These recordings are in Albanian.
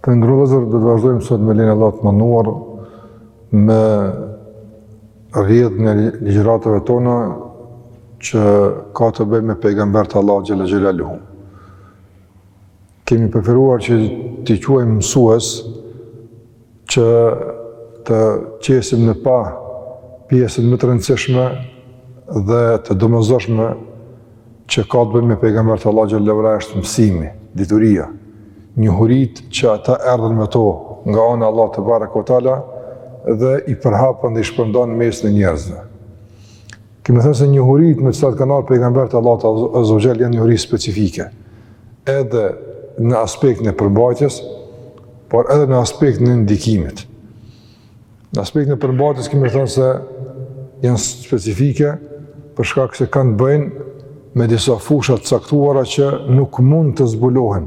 Të nderuar vëllezër do të vazhdojmë sot me lejen e Allahut të madhëruar me rrjedhën e ligjëratave tona që ka të bëjë me pejgamberët e Allahut Xhele Xhelaluhu. Kemi preferuar që t'i quajmë mësues që të qesim në pah pjesën më të rëndësishme dhe të domosdoshme që ka të bëjë me pejgamberët e Allahut xhele ve ala është mësimi, dituria, njohuritë që ata erdhën me to nga ana e Allahut tebareke ve teala dhe i përhapën dhe i shpërndanë në mesin e njerëzve. Kemi thënë se njohuritë me të cilat kanë ardhë pejgamberët e Allahut azze ve xhel janë njohuri specifike, edhe në aspektin e përmbajtjes, por edhe në aspektin e ndikimit. Në aspektin e përmbajtjes kemi thënë se janë specifike për shkak se kanë të bëjnë me disa fusha të caktuara që nuk mund të zbulohen,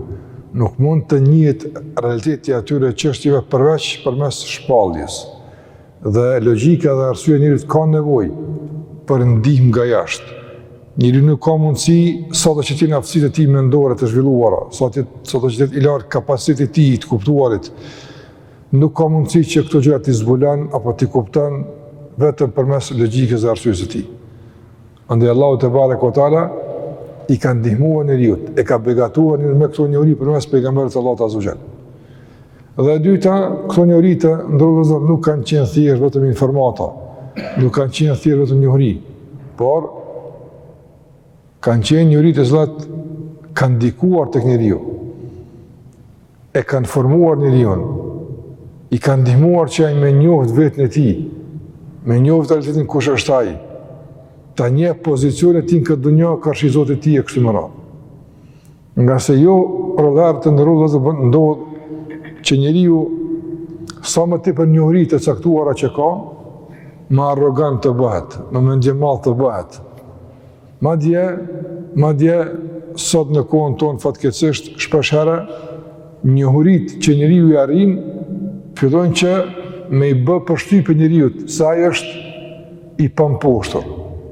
nuk mund të njihet realiteti i atyre çështjeve përveç përmes shpalljes. Dhe logjika dhe arsyeja e njeriut ka nevojë për ndihmë nga jashtë. Njeriu nuk ka mundësi sado që të jenë aftësitë e tij mendore të zhvilluara, sado që të jetë i lartë kapaciteti i tij i të kuptuarit, Nuk ka mundësi që këto gjëra t'i zbulon apo t'i kupton vetëm përmes logjikës dhe arsyes së tij. Andaj Allahu tebareke ve teala i ka ndihmuar njeriut, e ka begatuar njeriun me këto njohuri përmes pejgamberëve të Allahut azze ve xhel. Dhe e dyta, këto njohuri të nderuar vëllezër nuk kanë qenë thjesht vetëm informata, nuk kanë qenë thjesht vetëm njohuri, por kanë qenë njohuri të cilat kanë ndikuar tek njeriu. e kanë formuar njeriun, i kanë ndihmuar që ai me njoft vetën e tij, me njoft realitetin kush është ai, ta njeh pozicionin e tij në këtë dunja karshi Zotit të tij e kështu me radhë. Ngase jo rrallëherë të nderuar vëllezër ndodh që njeriu sa më tepër njohuri të caktuara që ka, më arrogant të bëhet, më mendjemadh të bëhet, Madje, madje, sot në kohën tonë fatkeqësisht, shpesh herë, njohuritë që njeriu i arrin, fillojnë që me i bë përshtypje njeriut, se ai është i pëmposhtur,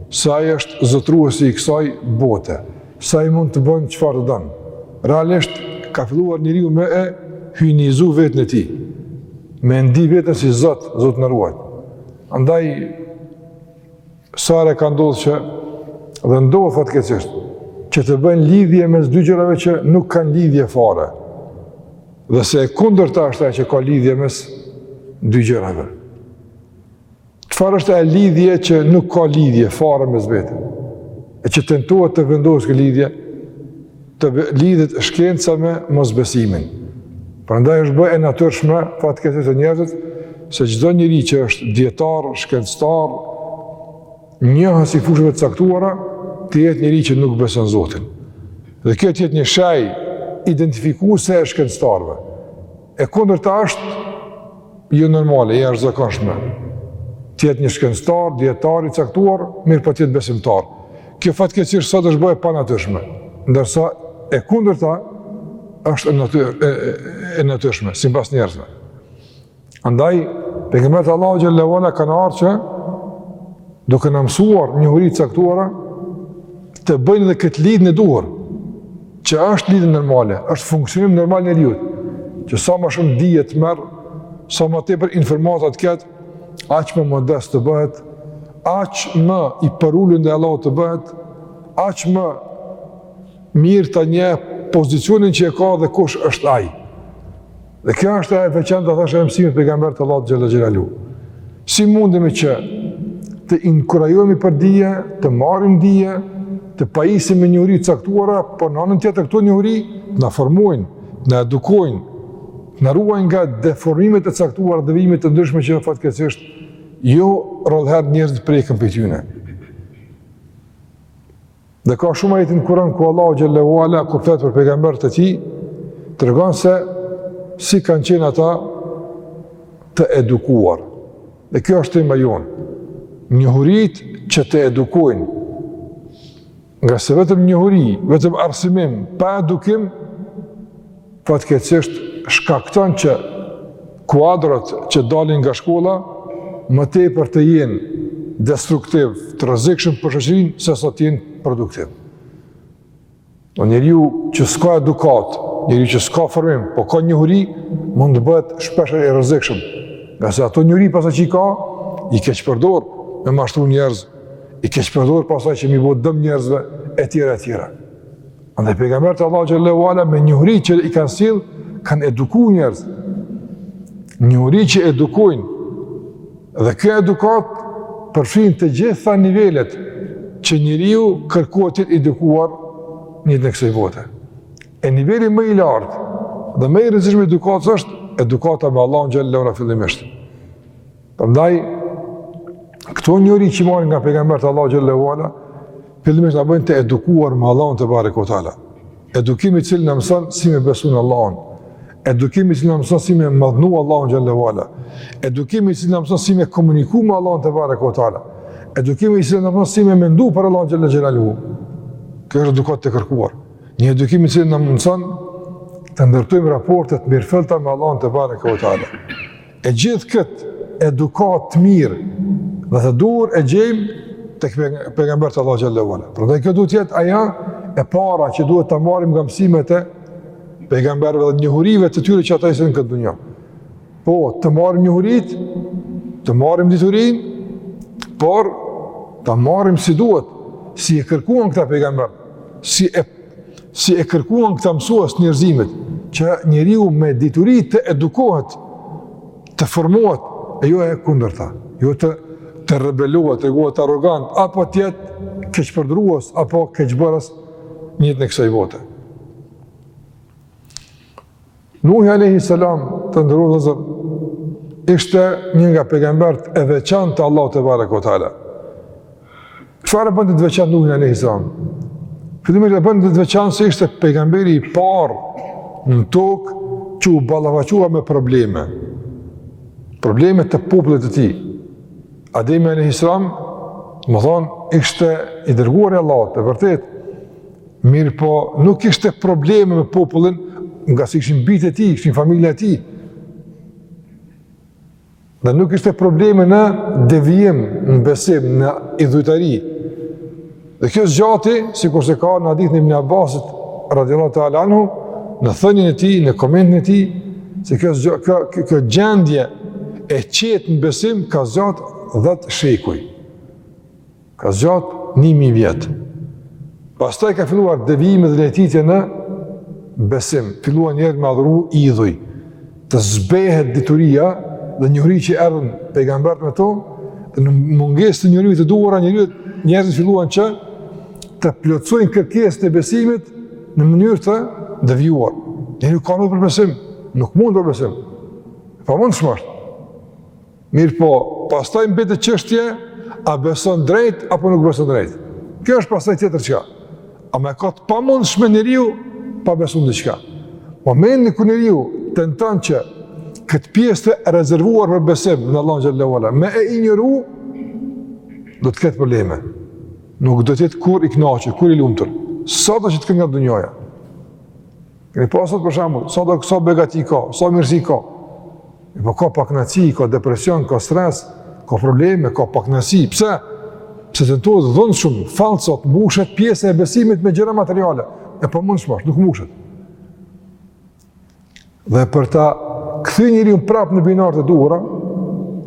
se ai është zotëruesi i kësaj bote, se ai mund të bënë çfarë të don. Realisht, ka filluar njeriu me e hyjnizu veten e tij, me ndi veten si zot, Zoti na ruajtë. Andaj, Sa herë ka ndodhë që dhe ndodh fatkeqësisht, që të bëjnë lidhje mes dy gjërave që nuk kanë lidhje fare. Dhe se e kundërta është ajo që ka lidhje mes dy gjërave. Çfarë është ajo lidhje që nuk ka lidhje fare mes vete e që tentohet të vendoset kjo lidhje? të lidhet shkenca me mosbesimin. Prandaj është bërë e natyrshme, fatkeqësisht te njerëzit, se çdo njeri që është dijetar, shkencëtar, njohës i fushëve të caktuara, të jetë njeri që nuk beson Zotin. Dhe kjo të jetë një shenjë identifikuese e shkencëtarëve. E kundërta është, jo normale, jo e zakonshme. Të jetë një shkencëtar, dijetar i caktuar, mirëpo të jetë besimtar. Kjo fatkeqësisht sot është bo e panatyrshme. Ndërsa e kundërta është e, natyr, e, e, natyrshme, simbas njerëzve. Andaj, pejgamberët e Allahut xhelle ue ala kanë ardhë që duke na mësuar njohuri të caktuara, të bëjnë dhe këtë lidhje të duhur, Që është lidhje normale, është funksionim normal i njeriut. Që sa më shumë dije të merr, sa më tepër informata të ketë, aq më modest të bëhet, aq më i përulur ndaj Allahut të bëhet, aq më mirë ta njeh pozicionin që e ka dhe kush është ai. Dhe kjo është e veçantë te këto mësime të pejgamberëve të Allahut xhalla xhelalu. Si mundemi që të inkurajohemi për dije, të marrim dije, të pajisemi me njohuri të caktuara, por në anën tjetër këto njohuri të na formojnë, të na edukojnë, të na ruajnë nga deformimet e caktuara, devijime të ndryshme që fatkeqësisht jo rrallëherë njerëzit preken prej tyre. Dhe ka shumë ajete në Kur'an ku Allahu xhelle ue ala kur flet për pejgamberët e tij, tregon se si kanë qenë ata të edukuar. Dhe kjo është tema jonë. Njohuritë që të edukojnë. Ngase vetëm njohuri, vetëm arsimim, pa edukim, fatkeqësisht shkakton që kuadrot që dalin nga shkolla më tepër të jenë destruktivë, të rrezikshëm për shoqërinë se sa të jenë produktivë. Se njeriu që s'ka edukatë, njeriu që s'ka formim, po ka njohuri, mund të bëhet shpeshherë i rrezikshëm. Ngase ato njohuri pastaj që i ka, i keqpërdor me mashtru njerëz, i keqpërdor pastaj që me i bo dëm njerëzve etj etj. Andaj pejgamberët e Allahut xhelle ue ala me njohuri që i kanë sjellë, kanë eduku njerëz. Njohuri që edukojnë. Dhe kjo edukatë përfshin të gjitha nivelet që njeriu kërkohet të jetë i edukuar në jetën e kësaj bote. E niveli më i lartë dhe më i rëndësishëm i edukatës është edukata me Allahun xhelle ue ala fillimisht. Prandaj, këto njohuri që marrim nga pejgamberët e Allahut xhelle ve ala, fillimisht na bëjnë të edukuar me Allahun tebareke ve teala. Edukim i cili na mëson si me besu në Allahun, edukim i cili na mëson si me madhnu Allahun xhelle ve ala, edukim i cili na mëson si me komuniku me Allahun tebareke ve teala, edukim i cili na mëson si me mendu për Allahun xhelle ve ala. Kjo është edukata e kërkuar. Një edukim i cili na mëson të ndërtojmë raporte të mirëfillta me Allahun tebareke ve teala. E gjithë këtë edukatë të mirë dhe të duhur e gjejmë tek pejgamberët e Allahut xhelle ve ala. Prandaj kjo duhet të jetë ajo e para që duhet ta marrim nga mësimet e pejgamberëve dhe njohurive të tyre që ata ishin në këtë dunja. Po, të marrim njohuritë, të marrim diturinë, por ta marrim si duhet, si e kërkuan këta pejgamberë, si e si e kërkuan këta mësues të njerëzimit që njeriu me dituri të edukohet, të formohet, e jo e kundërta, jo të rebelohet, të tregohet arrogant, apo të jetë keqpërdorues, apo keqbërës në jetën e kësaj bote. Nuhi alayhi salam të nderuar vëllezër ishte një nga pejgamberët e veçantë të Allahut tebareke ve teala. Çfarë e bënte të veçantë Nuhi alayhi salam? Fillimisht e bën të veçantë se ishte pejgamberi i parë në tokë që u ballafaqua me probleme. Probleme të popullit të tij. Ademi alayhi salam, me thonë, ishte i dërguar i Allahut, e vërtetë, mirëpo nuk kishte probleme me popullin, ngase ishin bijtë e tij, ishin familja e tij, dhe nuk kishte probleme në devijim, në besim, në idhujtari, Dhe kjo zgjati, sikurse ka në hadithin e Ibni Abbasit, radiallahu teala anhu, në thënien e tij, në komentin e tij, se kjo, kjo, kjo, kjo, kjo gjendje e qetë në besim ka zgjat dhetë shekuj. Ka zgjat një mijë vjet. Pastaj ka filluar devijime dhe lajthitje në besim. Filluan njerëzit me adhuru idhuj. të zbehet dituria dhe njohuritë që erdhën pejgamberët me to, dhe në mungesë të njohurive të duhura, njerëzit filluan që të plotësojnë kërkesat e besimit në mënyrë të devijuar. Njeriu ka nevojë për besim, nuk mund pa besim. E pamundshme është. Mirëpo, pastaj mbetet çështje, a beson drejt apo nuk beson drejt. Kjo është pastaj tjetër çka. Ama e ka të pamundshme njeriu pa besu diçka. Momentin kur njeriu tenton që këtë pjesë të rezervuar për besim në Allahun xhelle ve ala, me e injoru, do të ketë probleme. Nuk do të jetë kurrë i kënaqur, kurrë i lumtur. Sado që të ketë nga dunjaja. Keni pasë për shembull, sa do kësa begati ka, sa mirësi ka. E po ka pakënaqësi, ka depresion, ka stres, ka probleme, ka pakënaqësi. Pse? Sepse tentojnë shumë herë sot, mbushet pjesa e besimit me gjëra materiale. E po mundësi s'ka, nuk mbushet. Dhe për ta kthy njeriun prapë në binarët e duhura,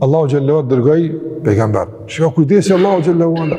Allahu xhelle ve ala dërgoi pejgamber. Shiko kujdesi i Allahut xhelle ve ala.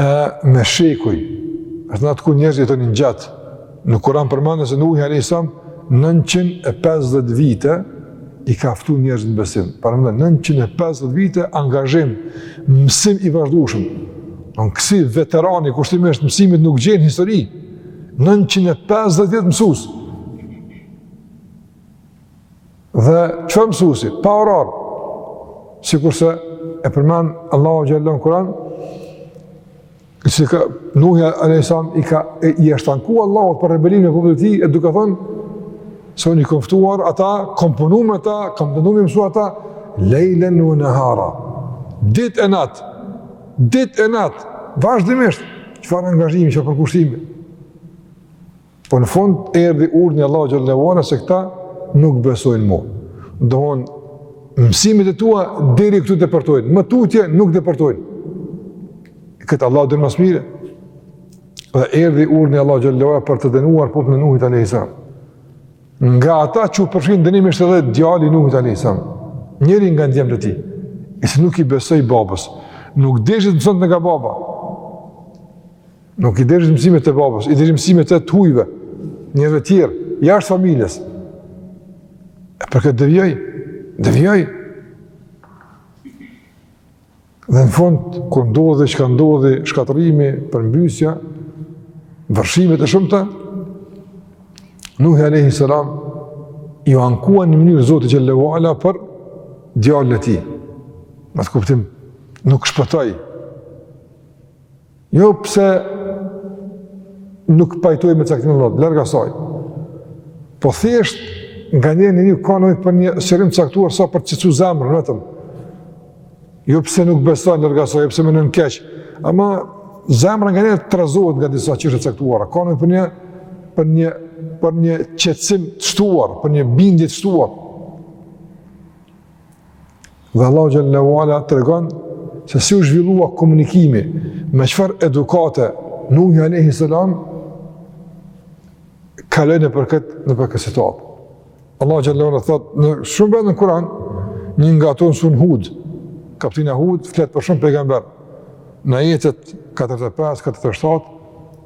e me shekuj, është në atë kohë njerëzit jetonin gjatë, në Kuran përmendet se Nuhi a.s. 950 vite i ka ftu njerëzit në besim, paramendo, 950 vite angazhim, mësim i vazhdueshëm, një kësi veterani, kushtimisht, të mësimit nuk gjen n'histori, 950 vjet mësues, Dhe çfarë mësuesi, pa orar, sikurse e përmend Allahu xhelle ve ala në Kuran, si ka Nuhi a.s. i ka e, i është anku Allahut për rebelimin e popullit tij, duke thënë, se unë i kom ftuar ata, kom punu me ta, kom tentu me i mësu ata, lejlen ue nehara, dit e nat, dit e nat, vazhdimisht, çfarë angazhimi, çfarë përkushtimi, Po në fund erdhi urdhni i Allahut xhelle ve ala se këta nuk besojnë më. Domethënë mësimet e tua deri këtu depërtojnë, më tutje nuk depërtojnë. Këtë Allahu e din më së miri. Dhe erdi urdhni i Allahut xhelle ve ala për të dënuar popullin e Nuhit a.s. Nga ata që u përfshinë n'dënim ishte dhe djali i Nuhit a.s. Njëri nga djemtë e tij, i cili nuk i besoi babës. Nuk deshi të mësonte nga baba. Nuk i dëgjoi mësimet e babës, i dëgjoi mësimet e të hujve, njerëzve tjerë, jashtë familjes. E për këtë devijoi, devijoi. Dhe në fund, kur ndodhi çka ndodhi, shkatrrimi, përmbysja, vërshimet e shumta, Nuhi alejhi selam, iu ankua një mënyrë Zotit xhelle ve ala për djalin e tij. Në atë kuptim, nuk shpëtoi, Jo pse nuk u pajtua me caktimin e Allahut, larg asaj. Po thjesht nganjëherë njeriu ka nevojë për një sqarim t'caktuar sa për t'qetësu zemrën, vetëm. Jo pse nuk beson larg asaj, jo pse mendon keq. Ama zemra nganjëherë trazohet nga disa çështje t'caktuara. Ka nevojë për një, për një, për një qetësim të shtuar, për një bindje të shtuar. Dhe Allahu xhelle ve ala tregon se si u zhvillua komunikimi me çfarë edukate Nuhi alejhi selam kaloi nëpër këtë, nëpër këtë situatë. Allahu xhelle ve ala thotë në shumë vende në Kur'an një nga ato në suren Hud, kaptina Hud flet për shumë pejgamber. Në ajetet 45, 47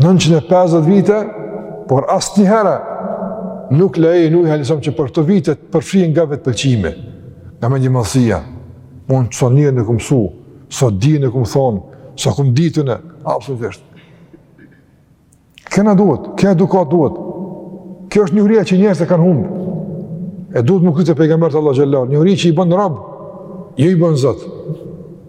950 vite, por asnjëherë nuk le Nuhi alejhi selam që për këto vite të përfshihet nga vetëpëlqimi, nga mendjemadhësia. Unë të sonë njërë në këmë su, së so di në këmë thonë, së so këmë ditë në, absolutisht. Kjo na duhet, kjo edukatë duhet. Kjo është njohuria që njerëzit e kanë humbë. E duhet më këtë e pejgambert Allah Gjellar, njohuria që i bën rob, jo i bën zot.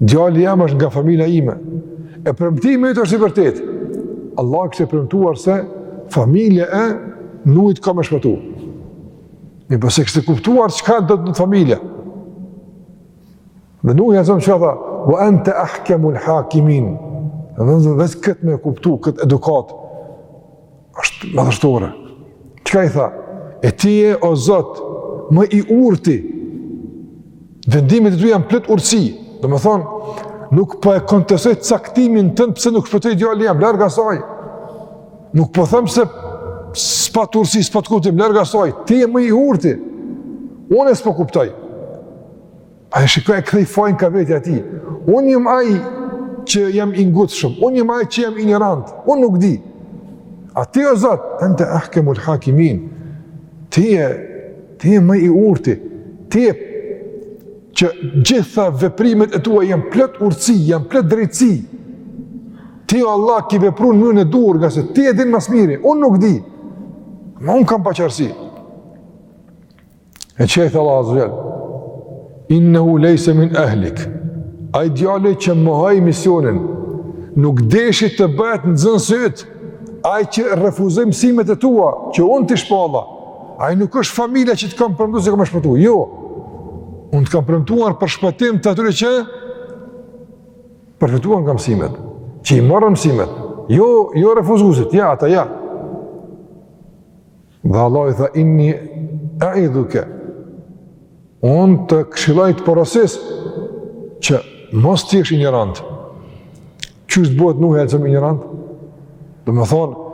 Djali jem është nga familja ime. E premtimi yt është i vërtetë. Allahu kishte premtuar se familja e Nuhit ka me shpëtu. Mirëpo s'e kishte kuptuar çka do të thotë familje. Dhe Nuhi, o Zot, çka tha, ve ente ahkemul hakimin. Dhe në zëmë dhe këtë me kuptu, këtë edukatë. është madhështore. Çka i tha? E ti je o Zot, më i urti, vendimet e tua janë plot urtësi, domethënë, nuk po e kontestoj caktimin tënd pse nuk shpëtoi djali jem, larg asaj, nuk po them se s'pat urtësi, s'pat kuptim, larg asaj, ti je më i urti, unë s'po kuptoj, A e shikoni, e ktheu fajin ka vetja e tij. Unë jam ai që jam i ngutshëm, unë jam ai që jam injorant, unë nuk di. A ti o Zot, ente ahkemul hakimin, ti je, ti je më i urti, ti je që gjitha veprimet e tua janë plot urtësi, janë plot drejtësi. Ti o Allah ki vepru në mënyrën e duhur, ngase ti e din ma s'miri, unë nuk di, ma unë kam paqartësi. E çka i tha Allahu azze ve xhel, innehu lejse min ehlik, ai djali që mohoi misionin, nuk deshi të bëhet nxënës yt, ai që refuzoi mësimet e tua, që unë t'i shpalla, ai nuk është familja që të kam premtu se kam me shpëtu, jo, unë të kam premtuar për shpëtim të atyre që përfituan nga mësimet, që i morën mësimet, jo, jo refuzuesit, jo, ata jo. Dhe Allahu i tha, inni eidhuke, unë të këshilloj, të porosis, që mos të jesh injorant. Qysh të bëhet Nuhi alejhi selam injorant? Domethënë,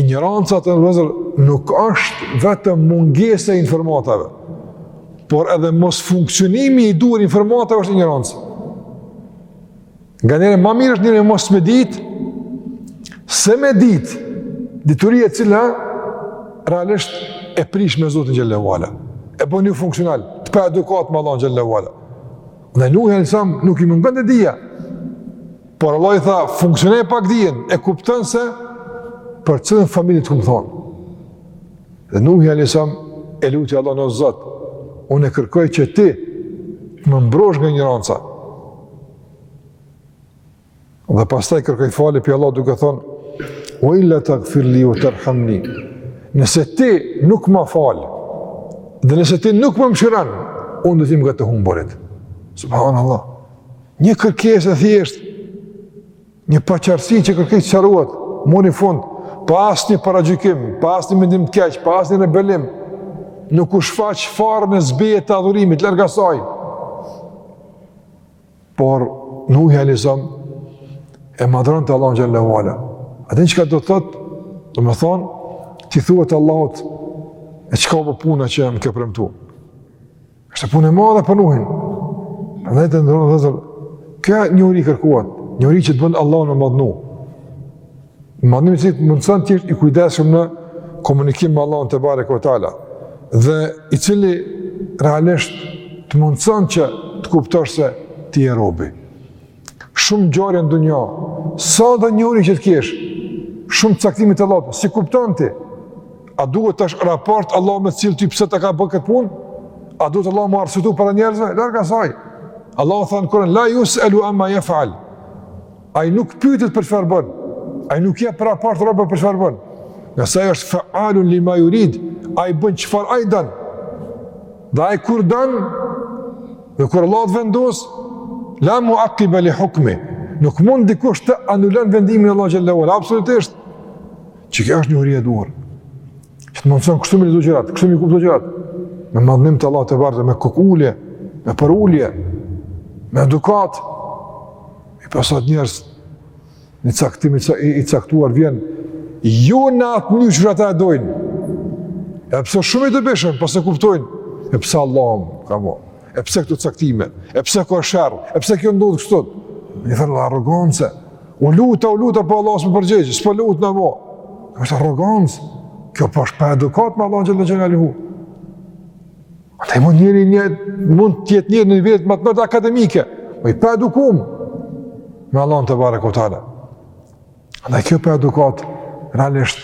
injoranca vëllezër nuk është vetëm mungesa e informatave, por edhe mosfunksionimi i duhur i informatave është injorancë. Nganjëherë ma mirë është njeri mos me ditë, se me ditë dituri e cila realisht e prish me Zotin xhel-le ve ala, e bën jofunksional, të paedukatë me Allahun xhel-le ve ala. Nuhit alejhi selam nuk i mungonte dija, por Allahu i tha, funksionoje pak dijen, e kupton se për cilën familje të kam thonë. Dhe Nuhi alejhi selam e luti Allahun, o Zot, unë e kërkoj që ti më mbrosh nga injoranca, Dhe pastaj kërkoi falje prej Allahut duke thënë, ue il-la tagfir li ue terhamni, nëse ti nuk më fal, dhe nëse ti nuk më mëshiron, unë do të jem nga të humburit. Subhanallah. Një kërkesë e thjeshtë, një paqartësi që kërkoi të sqarohet, mori fund, pa asnjë paragjykim, pa asnjë mendim të keq, pa asnjë rebelim, nuk u shfaq fare në zbehje të adhurimit, larg asaj. por nuk e realizon e madhron të Allah në gjallë e vala. A din që ka do të thot, do me thonë, ti thua të Allahot, e që ka për puna që jam ke premtu. Kështë punë e madhe për nuhin. A dhe të ndërën dhe zërë, ka njëri kërkuat, njëri që të bëndë Allah në madhnu. Madhnim i cili të mundëson të jesh i kujdesshëm në komunikim me Allahun tebareke ue teala dhe i cili realisht të mundëson që të kuptosh se ti je robi. Shumë gjëra në dunja, sado njohuri që të kesh, shumë caktime të Allahut, s'i kupton ti, a duhet tash raport Allahu me të sjellë ty pse të ka bënë këtë punë, a duhet Allahu me u arsyetu para njerëzve, larg asaj. Allahu thotë në Kuran, la jus'elu amma jef'al, Ai nuk pyetet për çfarë bën. Ai nuk jep raport për çfarë bën. Ngase ai është faalun lima jurid, ai bën çfarë ai don. Dhe ai kur don, dhe kur Allahu të vendosë, la muakkibe li hukmih. Nuk mund dikush ta anulon vendimin e Allahut xhelle ue ala, absolutisht. Shih kjo është njohuri e duhur. Që të mundson kështu me i lexu gjërat, kështu me i kuptu gjërat. Me madhnim të Allahut tebareke, me kokulje, me përulje, me edukatë, E pa sot njerëz një caktim i caktuar vjen jo në atë mënyrë që ata e dojnë. Edhe pse shumë i dobishëm, po s'e kuptojnë, e pse Allahu ka vao. E pse këto caktime? E pse ka sherr? E pse kjo ndodh kështu? Një farë arrogance. U luta, u luta po Allahu s'më përgjigjet. S'po lutna mo. Është arrogancë. Kjo po është paedukatë me Allahun xhelaluhu. Andaj mund njeri, mund të jetë njeri në nivelet më të larta akademike, mirëpo i paedukum, me Allahun tebareke ue teala. Andaj kjo paedukatë, realisht,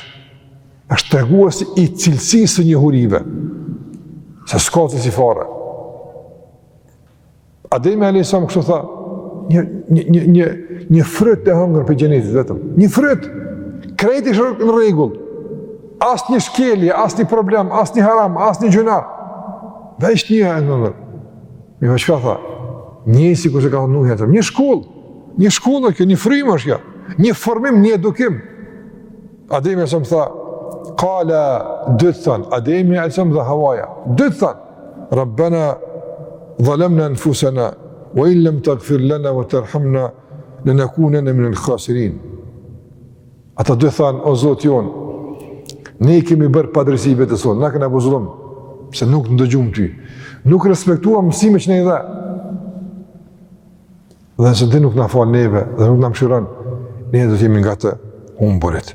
është tregues i cilësisë së njohurive, se s'ka cilësi fare. Ademi alejhi selam kështu tha, një një një një një fryt e hëngër prej xhenetit vetëm. Një fryt krejt ishin në rregull. Asnjë shkelje, asnjë problem, asnjë haram, asnjë gjynah. Dhe ishte një e nëndër. Mirëpo çka tha? Njësoj sikurse Nuhi alejhi selam. Një shkollë. Një shkollë kjo, një frimë është kjo. Një formim, një edukim. Ademi alejhi selam tha, kala, dytë thanë. Ademi alejhi selam dhe Havaja. Dytë thanë. Rabbena dhalamna anfusana wa in lam taghfir lana wa tarhamna lanakunanna min al-khasirin. Ata dy thanë o Zot jonë, ne i kemi bërë padrejtësi vetes sonë, na kena bo zullum se nuk të ndëgjum ty. Nuk respektuam mësimin që na i dhe. Dhe nëse ti nuk na fal neve dhe nuk na mëshiron, ne do të jemi nga të humburit.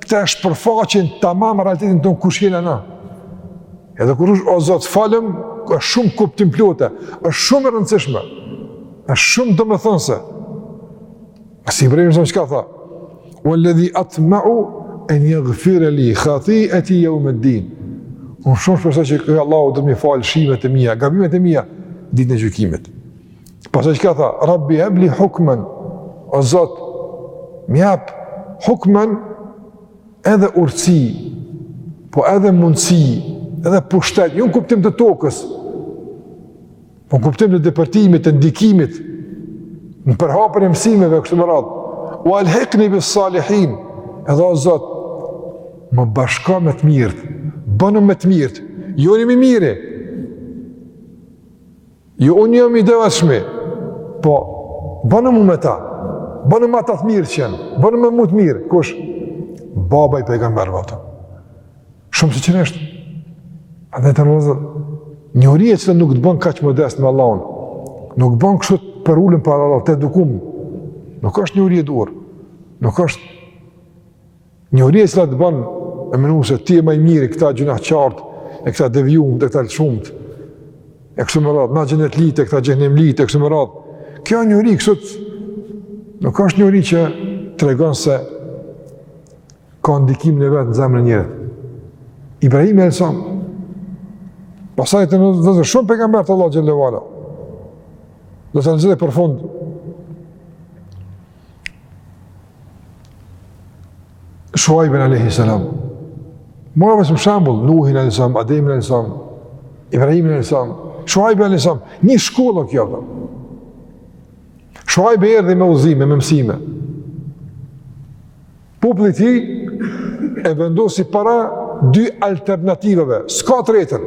Këta e shpërfaqin tamam realitetin tonë kush jena na. Edhe kur është o Zot falëm, është shumë kuptimplote, është shumë e rëndësishme, është shumë domethënëse. A si Ibrahim alayhi salam çka tha? Walladhi atma'u an yaghfira li khati'ati yawm ad-din. Unë shumë shpresoj që Allahu do m'i falë lëshimet e mija, gabimet e mija, ditën e gjykimit. Pastaj çka tha, rabbi hebli hukmen, o Zot, m'jap hukmen edhe urtësi, po edhe mundësi, edhe pushtet, jo në kuptim të tokës, po në kuptim të depërtimit, të ndikimit, në përhapjen e mësimeve, kështu me radhë, wa alhikni bis salihin, edhe o Zot, më bashko me të mirët, bonëm me të mirët, jo unë jam i miri, Jo unë jam i devotshmi, po bonëm mu me ta, bonëm me ata të mirë që janë, bonëm e mu të mirë, kush? Baba i pejgamberve e thotë. Shumë i sinqertë është. Edhe vëllezër, njohuri e cila nuk të bon kaq modest me Allahun, nuk bon kështu të përulun për Allah, të edukum, nuk është njohuri e duhur, nuk është Njohuri e cila të bën me menu se ti je ma i miri këta gjynahqarët, e këta t'devijumt, e këta t'lëshumt, e kështu me radhë, na xhenetlitë, e këta xhehenemlitë, e kështu me radhë. Kjo njohuri s'është, nuk është njohuri që tregon se ka ndikim në vete, në zemër të njeriut. Ibrahim alayhi salam, pastaj të në dhe zë shumë pejgamberët Allah xhelle ve ala, do të në zëdhe për fund, Shuajbin alayhi salam. Mora vetëm shembull Nuhin alayhi salam, Ademin alayhi salam, Ibrahimin alayhi salam, Shuajbin alayhi salam, një shkollë kjo apo. Shuajbi erdhi me udhëzime, me mësime. Populli i tij e vendosi para dy alternativave, s'ka tretën.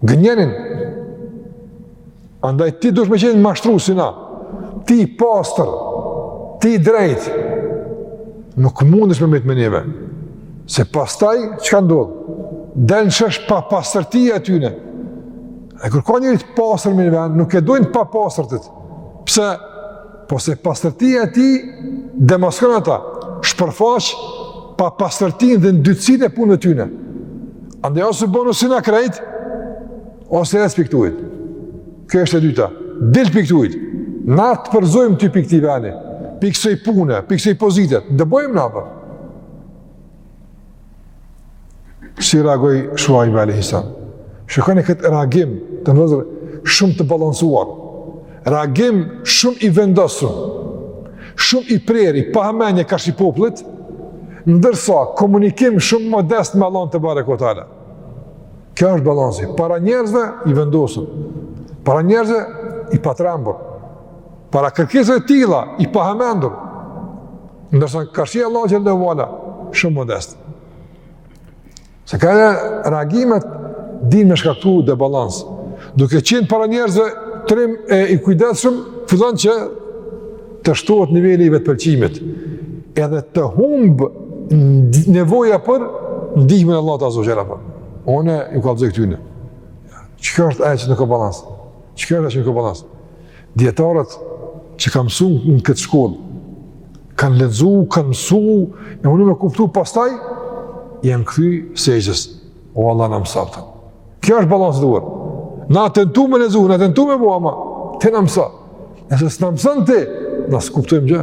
Gënjenin. Andaj ti dush me qenë mashtrus si na. Ti i pastër. Ti i drejtë. Nuk mundesh me nejt me neve. Se pastaj, çka ndodh? Del në shesh papastërtia e tyne. E kur ka njeri të pastër në një vend, nuk e dojnë papastërtit. Pse? Por se pastërtia e tij demaskon ata, shpërfaq papastërtinë dhe ndytësinë e punëve të tyne. Andaj ose bonu si na krejt, ose ec pi ktujt. Kjo është e dyta. Dil pi ktujt. Na të përzojmë ty pi këtij veni. Pi kësoj pune, pi kësoj pozite. Dëbojmë na apo? Si reagoi Shuajbi alejhi selam? Shikoni këtë reagim vëllezër shumë të balansuar. Reagim shumë i vendosur. Shumë i prerë, i pa hamendje karshi popullit, ndërsa komunikim shumë modest me Allahun tebareke ue teala. Kjo është balansi. Para njerëzve i vendosur. Para njerëzve i patrembur. Para kërkesave të tilla i pahamendur. Ndërsa karshi Allahut xhel-le ue ala shumë modest. Se ka reagimet din me shkaktu debalans. Duke qenë para njerëzve trim e i kujdesshëm, fillon që të shtohet niveli i vetëpëlqimit. Edhe të humb nevoja për ndihmën e Allahut azze ue xhel. Unë ju kallzoj këtyne. Çka është ajo që nuk ka balans? Çka është ajo që nuk ka balans? Dijetarët që kanë mësu në këtë shkollë, kanë lexu, kanë mësu, janë munu me kuptu pastaj, janë kthy sexhdes, o Allah na mëso, kjo është balansi që duhet, na tentum me lexu, na tentum me bo, ama ti na mëso, nëse s'na mëson ti, na s'kuptojmë gjë,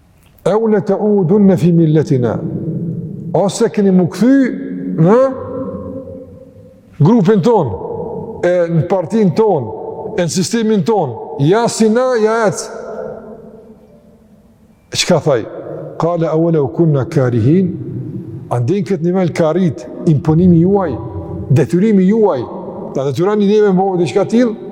Eu lete'udunne fi mil-letina, ose keni me u kthy në grupin tonë, e në partinë tonë, e në sistemin tonë, ja si na, ja ec. E çka tha? Kale e ue leu kunna karihin, a deri në këtë nivel ka arrit imponimi juaj, detyrimi juaj, të na detyroni neve me bo diçka të tillë,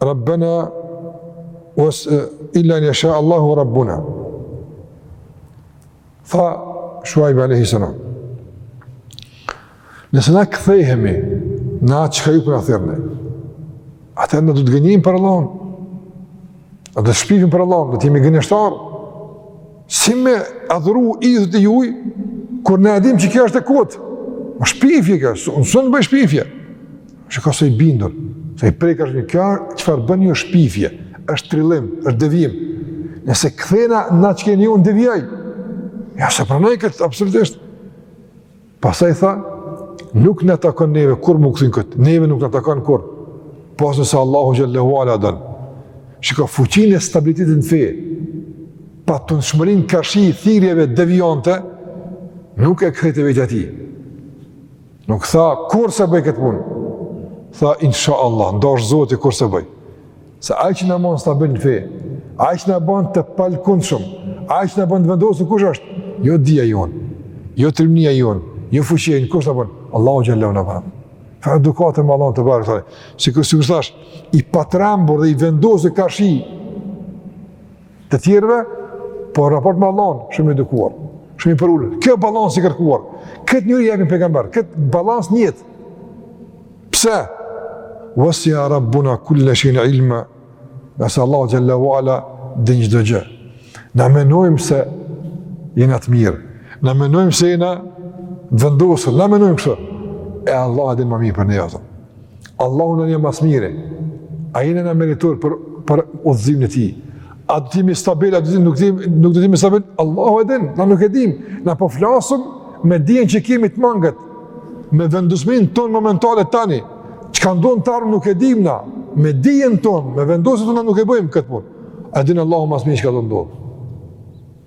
Rabbena was illa en jesha Allahu Rabbuna. Tha Shuajbi alejhi selam. Nëse na kthehemi në atë çka ju po na thirrni, atëherë ne do të gënjejmë për Allahun. Do të shpifim për Allahun, do të jemi gënjeshtarë. Si me adhuru idhujt e juj, kur ne e dimë që kjo është e kotë, më shpifje kjo, s'mun bëj shpifje. Shiko sa i bindur, sa i prerë ka shmi, kjo çfarë bëni ju shpifje, është trillim, është devijim. Nëse kthehna n'atë çka jeni ju devijoj, jo s'e pranoj këtë, absolutisht. Pastaj tha, nuk na takon neve kurrë me u kthy në këtë, neve nuk na takon kurrë, përveç nëse Allahu xhel-le ue ala don, shiko fuqinë e stabilitetin në fe, patundshmërinë karshi thirrjeve devijante, nuk e ktheu te vetja e tij. Nuk tha, kurrë s'e bëj këtë punë. Tha, insha Allah, ndashtë Zoti, kurrë s'e bëj. Se ai që na mban stabil në fe, ai që na mban të palëkundshëm, ai që na mban të vendosur, kush është? Jo dija jonë, jo trimnia jonë, jo fuqia jonë, kush na mban? Allahu xhelle ue ala na mban. Kjo edukatë me Allahun tebareke teala. Sikur sikur thashë, i patrembur dhe i vendosur karshi të tjerëve, po raport me Allahun shumë i edukuar, shumë i përulur. Ky balans i kërkuar. Këtë njeri japin pejgamberët, këtë balans në jetë. Pse? Wasia Rabbuna kulla shay'in ilma. Ngase Allahu xhelle ue ala din çdo gjë. Na menojmë se jena të mirë. Na menojmë se jena të vendosur. Na menojmë kështu. E Allahu e din ma mirë për ne ato. Allahu na njeh ma s'miri, a jena na meritorë për, për udhëzimin e tij, a do t'jemi stabil, a do t'jemi nuk do t'jemi, nuk do t'jemi stabil, Allahu e din, na nuk e dim, na po flasim me dijen që kemi të mangët, me vendosmërinë tonë momentale tani, çka ndodh n't'ardhmen nuk e dim na, me dijen tonë, me vendosjen tonë na nuk e bëjmë këtë punë, e din Allahu ma s'miri çka do t'ndodh.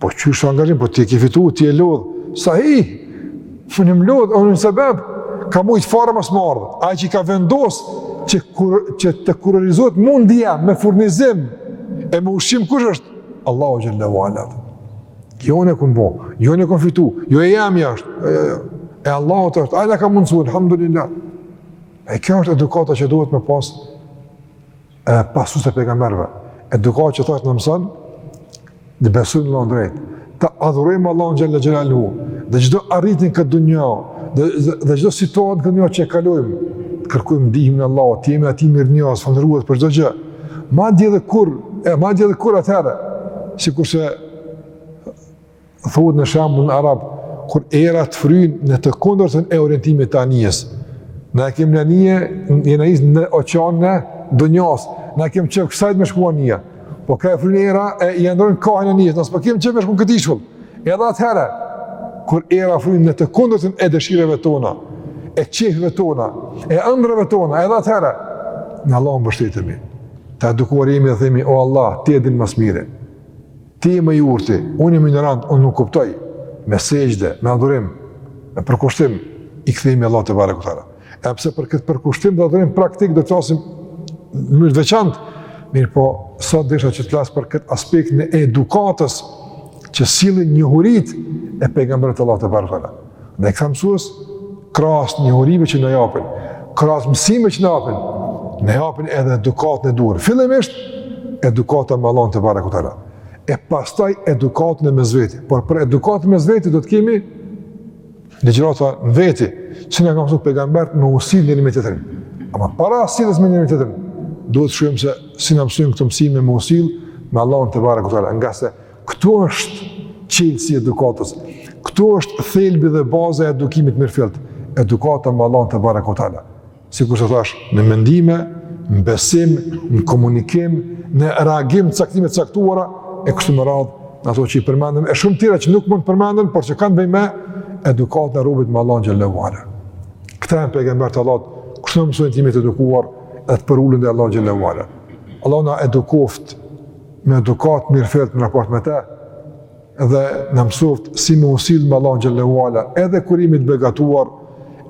Po që është angazhim, po ti e ki fitu, ti je lodhë. Sahi, që unë jam lodhë, unë jam sebep, kam mujtë fare mos me marrë. Ai që e ka vendosë që, kur, që të kurorëzohet mundja me furnizim e me ushqim, kush është? Allahu xhelle ue ala. Jo unë kam bo, jo unë kam fitu, jo unë jam jashtë, e, e, e Allahu është, ai na ka mundësu, alhamdulillah. E kjo është edukata që duhet me pasë e pasuesi i pejgamberve. Edukata që ata na mësojnë, të besojmë Allahun drejt, ta adhurojmë Allahun xhelle xhelaluhu, dhe çdo arritje në këtë dynja, dhe, dhe çdo situatë në këtë dynja që e kalojmë, të kërkojmë ndihmën e Allahut, të jemi atij mirënjohës, falënderues për çdo gjë, madje edhe kur, e madje edhe kur atëherë, sikurse thuhet në shembullin arab kur era të fryn në të kundërtën e orientimit të anijes. Na e kemi një anije, në anije në oqeanin e dynjasë, na e kemi qejf kësajt me shku anija. Po ka e fryn era e ia ndrron kahen e anijes, ne s'po kemi qejf me shku në këtë ishull. Edhe atëherë, kur era fryn në të kundërtën e dëshirave tona, e qejfeve tona, e ëndrrave tona, edhe atëherë, në Allahun mbështetemi. Të edukuar jemi dhe themi, o Allah, ti e din ma s'miri. Ti je më i urti, unë jam ignorant, unë nuk kuptoj. Me sexhde, me adhurim, me përkushtim i kthehemi Allahut tebareke ue teala. Edhe pse për këtë përkushtim dhe adhurim praktik do të flasim në mënyrë të veçantë, mirëpo sot desha që të flas për këtë aspektin e edukatës që sjellin njohuritë e pejgamberëve të Allahut tebareke ue teala. Dhe këta mësues Krahas njohurive që na japin, krahas mësime që na japin, na japin edhe edukatën e duhur. Fillimisht edukata me Allahun tebareke ue teala. E pastaj edukatën e mesvetit. Por për edukatën e mesvetit do të kemi ligjërata në veti, që na kanë mësu pejgamberët me u sjell njëri me tjetrin. Ama para sjelljes me njëri tjetrin, duhet të shohim se si na mësojnë këta si me u sjell me Allahun tebareke ue teala, ngase Këtu është çelësi i edukatës. Këtu është thelbi dhe baza e edukimit të mirëfillt. Edukata me Allahun tebareke ue teala. Sikurse thashë, në mendime, në besim, në komunikim, në reagim ndaj caktimeve të caktuara e kështu me radhë, në ato që i përmendëm e shumë tjera që nuk mund të përmendën, por që kanë të bëjnë me edukatën e robit me Allahun xhel-le ue ala. Këta janë pejgamberët e Allahut, kështu na mësojnë të jemi të edukuar dhe të përulun ndaj Allahut xhel-le ue ala. Allahu na edukoftë me edukatë të mirëfillt në raport me te, dhe na mësoftë si me u sjell me Allahun xhel-le ue ala, edhe kur jemi të begatuar,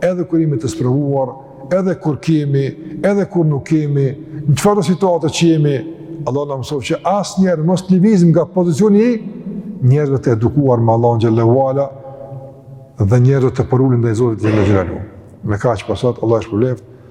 edhe kur jemi të sprovuar, edhe kur kemi, edhe kur nuk kemi, në çfarëdo situate që jemi, Allahu na mësoftë që asnjëherë mos të lëvizim nga pozicioni i njerëzve të edukuar me Allahun xhel-le ue ala, dhe njerëzve të përulun ndaj Zotit xhel-le xhelaluhu. Me kaq për sot, Allahu ju shpërbleftë,